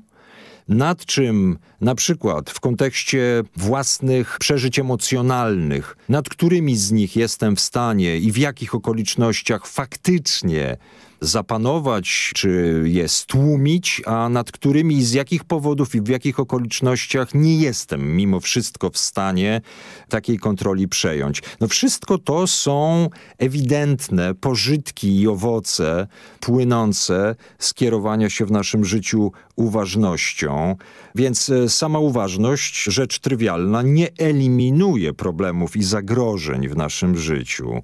nad czym na przykład w kontekście własnych przeżyć emocjonalnych, nad którymi z nich jestem w stanie i w jakich okolicznościach faktycznie zapanować, czy je stłumić, a nad którymi z jakich powodów i w jakich okolicznościach nie jestem mimo wszystko w stanie takiej kontroli przejąć. No wszystko to są ewidentne pożytki i owoce płynące z kierowania się w naszym życiu uważnością, więc e, sama uważność, rzecz trywialna, nie eliminuje problemów i zagrożeń w naszym życiu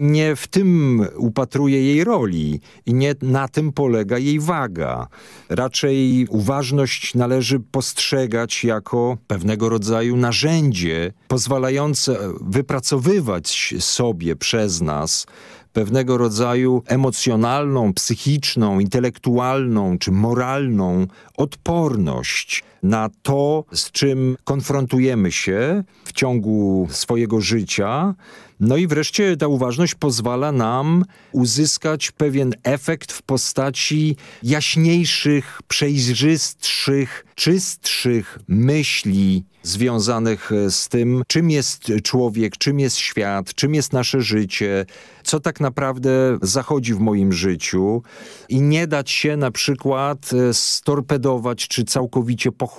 nie w tym upatruje jej roli i nie na tym polega jej waga. Raczej uważność należy postrzegać jako pewnego rodzaju narzędzie pozwalające wypracowywać sobie przez nas pewnego rodzaju emocjonalną, psychiczną, intelektualną czy moralną odporność na to, z czym konfrontujemy się w ciągu swojego życia. No i wreszcie ta uważność pozwala nam uzyskać pewien efekt w postaci jaśniejszych, przejrzystszych, czystszych myśli związanych z tym, czym jest człowiek, czym jest świat, czym jest nasze życie, co tak naprawdę zachodzi w moim życiu i nie dać się na przykład storpedować czy całkowicie pochłonąć,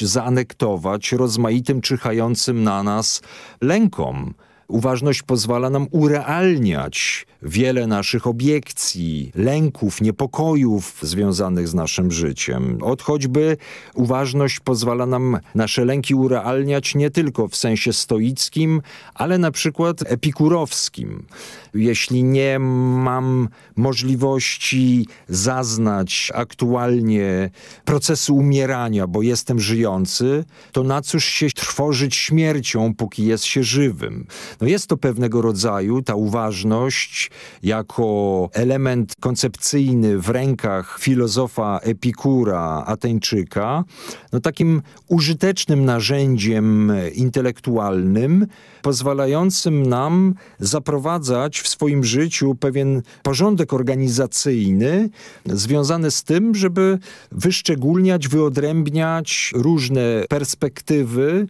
zaanektować rozmaitym czyhającym na nas lękom. Uważność pozwala nam urealniać wiele naszych obiekcji, lęków, niepokojów związanych z naszym życiem. Od choćby uważność pozwala nam nasze lęki urealniać nie tylko w sensie stoickim, ale na przykład epikurowskim. Jeśli nie mam możliwości zaznać aktualnie procesu umierania, bo jestem żyjący, to na cóż się trwożyć śmiercią, póki jest się żywym. No jest to pewnego rodzaju ta uważność jako element koncepcyjny w rękach filozofa Epikura, Ateńczyka, no takim użytecznym narzędziem intelektualnym, pozwalającym nam zaprowadzać w swoim życiu pewien porządek organizacyjny związany z tym, żeby wyszczególniać, wyodrębniać różne perspektywy,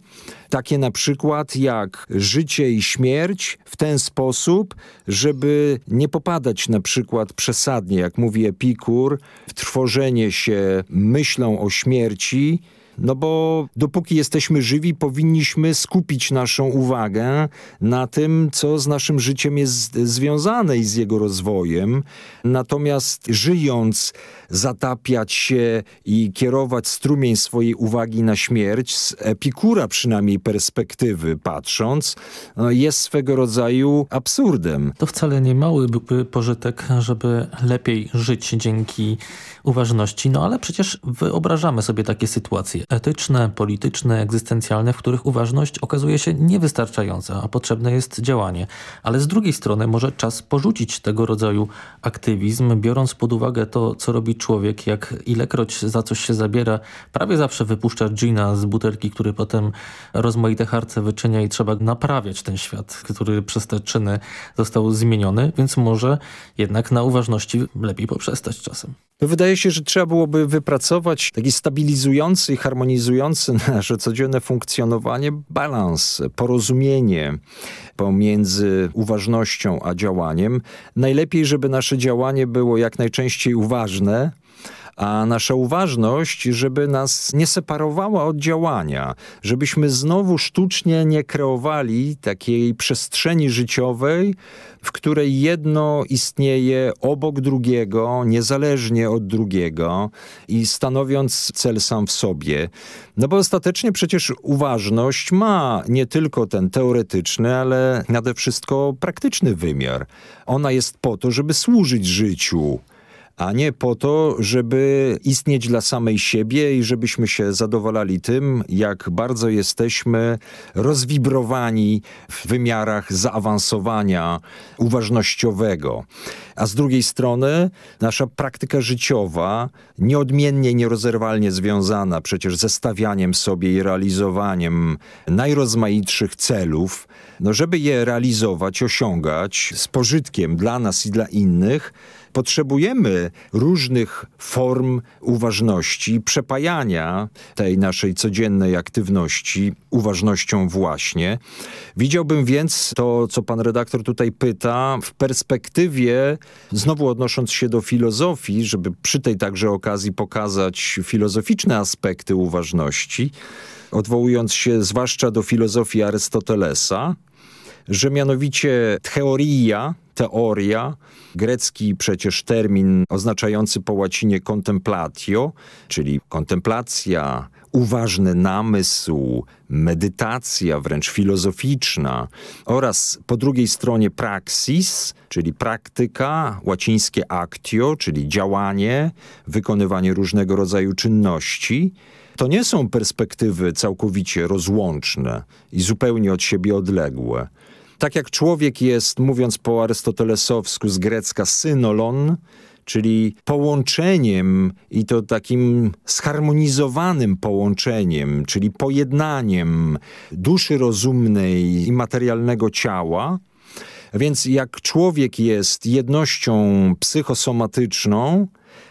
takie na przykład jak życie i śmierć w ten sposób, żeby nie popadać na przykład przesadnie, jak mówi Epikur, w trwożenie się myślą o śmierci, no bo dopóki jesteśmy żywi, powinniśmy skupić naszą uwagę na tym, co z naszym życiem jest związane i z jego rozwojem. Natomiast żyjąc, zatapiać się i kierować strumień swojej uwagi na śmierć, z Epikura przynajmniej perspektywy patrząc, no jest swego rodzaju absurdem. To wcale nie mały byłby pożytek, żeby lepiej żyć dzięki uważności, no ale przecież wyobrażamy sobie takie sytuacje etyczne, polityczne, egzystencjalne, w których uważność okazuje się niewystarczająca, a potrzebne jest działanie. Ale z drugiej strony może czas porzucić tego rodzaju aktywizm, biorąc pod uwagę to, co robi człowiek, jak ilekroć za coś się zabiera, prawie zawsze wypuszcza gina z butelki, który potem rozmaite harce wyczynia i trzeba naprawiać ten świat, który przez te czyny został zmieniony, więc może jednak na uważności lepiej poprzestać czasem. Wydaje się, że trzeba byłoby wypracować taki stabilizujący i harmonizujący nasze codzienne funkcjonowanie balans, porozumienie pomiędzy uważnością a działaniem. Najlepiej, żeby nasze działanie było jak najczęściej uważne, a nasza uważność, żeby nas nie separowała od działania, żebyśmy znowu sztucznie nie kreowali takiej przestrzeni życiowej, w której jedno istnieje obok drugiego, niezależnie od drugiego i stanowiąc cel sam w sobie. No bo ostatecznie przecież uważność ma nie tylko ten teoretyczny, ale nade wszystko praktyczny wymiar. Ona jest po to, żeby służyć życiu a nie po to, żeby istnieć dla samej siebie i żebyśmy się zadowalali tym, jak bardzo jesteśmy rozwibrowani w wymiarach zaawansowania uważnościowego. A z drugiej strony nasza praktyka życiowa, nieodmiennie, nierozerwalnie związana przecież ze stawianiem sobie i realizowaniem najrozmaitszych celów, no żeby je realizować, osiągać z pożytkiem dla nas i dla innych, potrzebujemy różnych form uważności, przepajania tej naszej codziennej aktywności uważnością właśnie. Widziałbym więc to, co pan redaktor tutaj pyta, w perspektywie, znowu odnosząc się do filozofii, żeby przy tej także okazji pokazać filozoficzne aspekty uważności, odwołując się zwłaszcza do filozofii Arystotelesa, że mianowicie teoria, teoria, grecki przecież termin oznaczający po łacinie contemplatio, czyli kontemplacja, uważny namysł, medytacja wręcz filozoficzna oraz po drugiej stronie praxis, czyli praktyka, łacińskie actio, czyli działanie, wykonywanie różnego rodzaju czynności, to nie są perspektywy całkowicie rozłączne i zupełnie od siebie odległe. Tak jak człowiek jest, mówiąc po arystotelesowsku z grecka, synolon, czyli połączeniem i to takim zharmonizowanym połączeniem, czyli pojednaniem duszy rozumnej i materialnego ciała, więc jak człowiek jest jednością psychosomatyczną,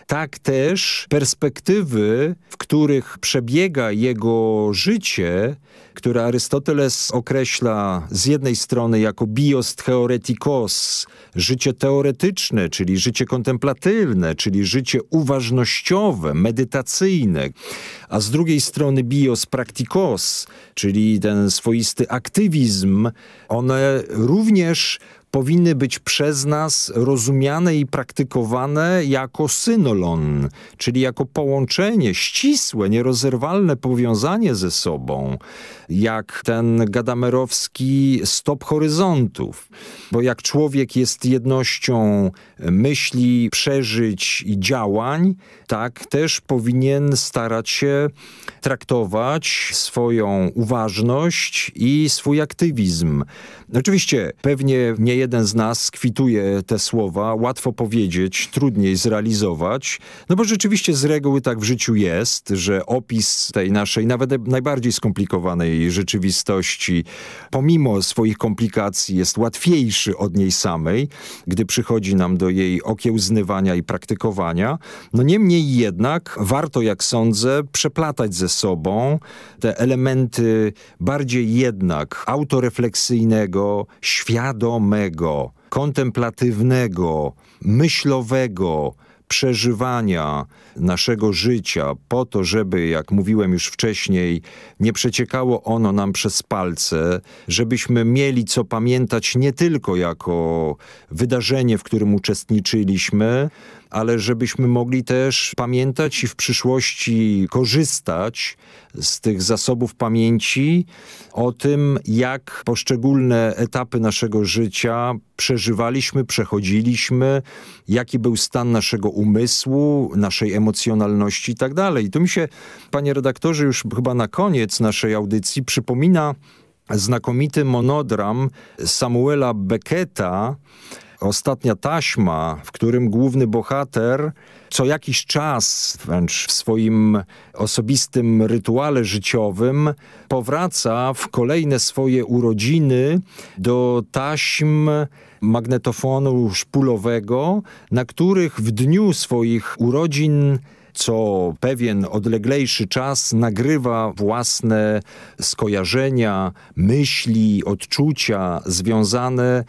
tak też perspektywy, w których przebiega jego życie, które Arystoteles określa z jednej strony jako bios theoretikos, życie teoretyczne, czyli życie kontemplatywne, czyli życie uważnościowe, medytacyjne, a z drugiej strony bios practicos, czyli ten swoisty aktywizm, one również powinny być przez nas rozumiane i praktykowane jako synolon, czyli jako połączenie ścisłe, nierozerwalne powiązanie ze sobą, jak ten gadamerowski stop horyzontów. Bo jak człowiek jest jednością myśli, przeżyć i działań, tak też powinien starać się traktować swoją uważność i swój aktywizm. Oczywiście pewnie nie jeden z nas kwituje te słowa, łatwo powiedzieć, trudniej zrealizować, no bo rzeczywiście z reguły tak w życiu jest, że opis tej naszej nawet najbardziej skomplikowanej rzeczywistości, pomimo swoich komplikacji jest łatwiejszy od niej samej, gdy przychodzi nam do jej okiełznywania i praktykowania. No niemniej jednak warto, jak sądzę, przeplatać ze sobą te elementy bardziej jednak autorefleksyjnego, świadomego, kontemplatywnego, myślowego, przeżywania naszego życia po to, żeby, jak mówiłem już wcześniej, nie przeciekało ono nam przez palce, żebyśmy mieli co pamiętać nie tylko jako wydarzenie, w którym uczestniczyliśmy, ale żebyśmy mogli też pamiętać i w przyszłości korzystać z tych zasobów pamięci o tym, jak poszczególne etapy naszego życia przeżywaliśmy, przechodziliśmy, jaki był stan naszego umysłu, naszej emocjonalności i tak dalej. Tu mi się, panie redaktorze, już chyba na koniec naszej audycji przypomina znakomity monodram Samuela Becketa, ostatnia taśma, w którym główny bohater co jakiś czas, wręcz w swoim osobistym rytuale życiowym, powraca w kolejne swoje urodziny do taśm magnetofonu szpulowego, na których w dniu swoich urodzin co pewien odleglejszy czas nagrywa własne skojarzenia, myśli, odczucia związane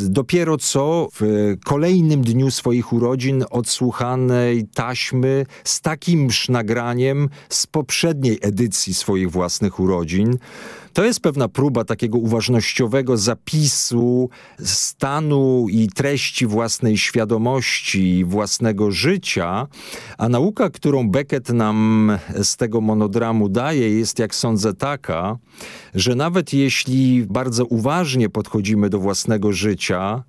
dopiero co w kolejnym dniu swoich urodzin odsłuchanej taśmy z takimż nagraniem z poprzedniej edycji swoich własnych urodzin. To jest pewna próba takiego uważnościowego zapisu stanu i treści własnej świadomości, własnego życia, a nauka, którą Beckett nam z tego monodramu daje, jest, jak sądzę, taka, że nawet jeśli bardzo uważnie podchodzimy do własnego życia,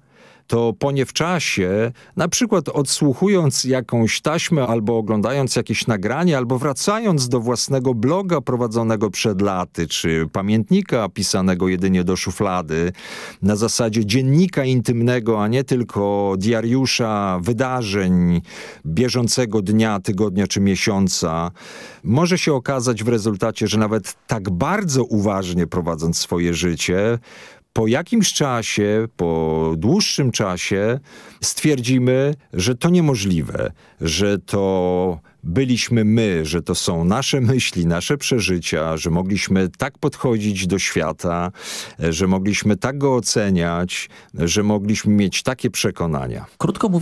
to po nie w czasie, na przykład odsłuchując jakąś taśmę, albo oglądając jakieś nagranie, albo wracając do własnego bloga prowadzonego przed laty, czy pamiętnika pisanego jedynie do szuflady, na zasadzie dziennika intymnego, a nie tylko diariusza wydarzeń bieżącego dnia, tygodnia czy miesiąca, może się okazać w rezultacie, że nawet tak bardzo uważnie prowadząc swoje życie, po jakimś czasie, po dłuższym czasie stwierdzimy, że to niemożliwe, że to byliśmy my, że to są nasze myśli, nasze przeżycia, że mogliśmy tak podchodzić do świata, że mogliśmy tak go oceniać, że mogliśmy mieć takie przekonania. Krótko mówiąc,